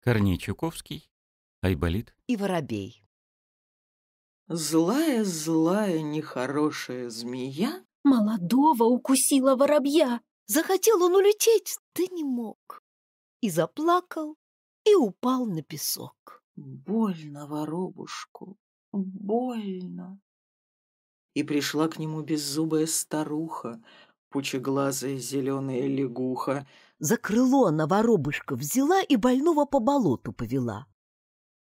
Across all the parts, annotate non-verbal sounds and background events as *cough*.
Корней Чуковский, Айболит. и воробей. Злая-злая нехорошая змея Молодого укусила воробья. Захотел он улететь, да не мог. И заплакал, и упал на песок. Больно воробушку, больно. И пришла к нему беззубая старуха, пучеглазая зеленая лягуха. За крыло она воробушка взяла и больного по болоту повела.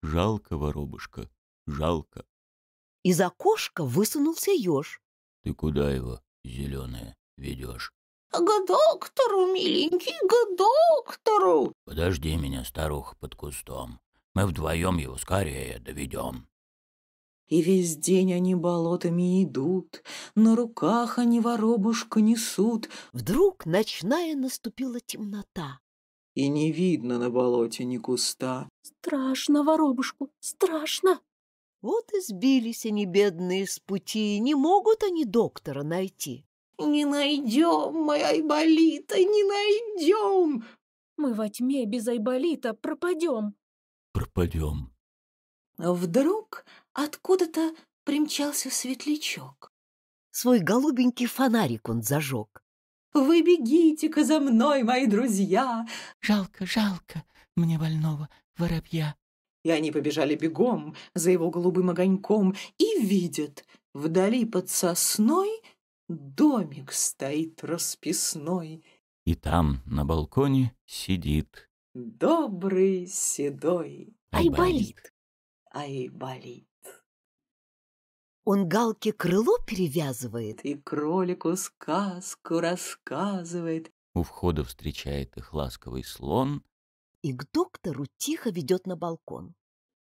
Жалко, воробушка, жалко. Из окошка высунулся еж. Ты куда его, зеленая, ведешь? К доктору, миленький, к доктору. Подожди меня, старуха, под кустом. Мы вдвоем его скорее доведем. И весь день они болотами идут, на руках они воробушка несут, Вдруг ночная наступила темнота. и не видно на болоте ни куста. Страшно воробушку, страшно. Вот и сбились они, бедные, с пути, не могут они доктора найти. Не найдем, моя Айболита, не найдем. Мы во тьме без Айболита пропадем. Пропадем. Вдруг откуда-то примчался светлячок. Свой голубенький фонарик он зажег. Вы бегите-ка за мной, мои друзья. Жалко, жалко мне больного воробья. И они побежали бегом за его голубым огоньком и видят, вдали под сосной домик стоит расписной, И там, на балконе, сидит добрый седой Айболит. Айболит. Он галке крыло перевязывает, И кролику сказку рассказывает. У входа встречает их ласковый слон, и к доктору тихо ведет на балкон.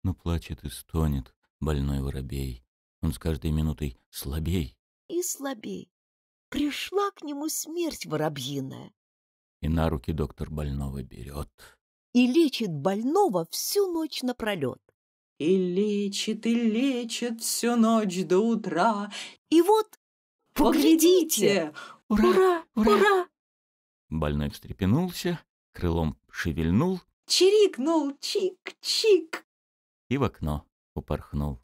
но плачет и стонет больной воробей. Он с каждой минутой слабей, И слабей. Пришла к нему смерть воробьиная и на руки доктор больного берет. и лечит больного всю ночь напролет. И лечит, и лечит всю ночь до утра. И вот, поглядите, Ура, ура! Больной встрепенулся, крылом шевельнул Чирикнул, чик-чик. и в окно упорхнул.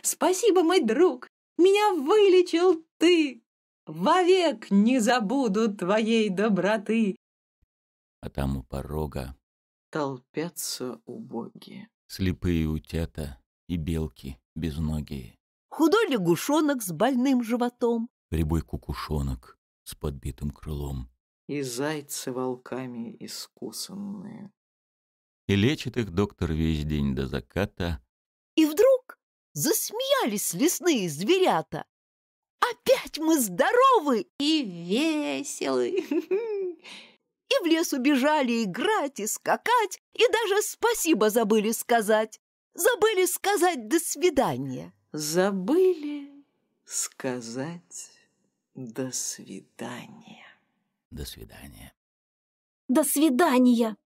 Спасибо, мой друг, меня вылечил ты. Вовек не забуду твоей доброты. А там у порога Толпятся убогие. Слепые утята и белки безногие, худой лягушонок с больным животом, рябой кукушонок с подбитым крылом. И зайцы волками искусанные. И лечит их доктор весь день до заката, И вдруг засмеялись лесные зверята. Опять мы здоровы И веселы. *laughs* в лес убежали играть и скакать, и даже спасибо забыли сказать. Забыли сказать «до свидания». Забыли сказать до свидания. до свидания. До свидания.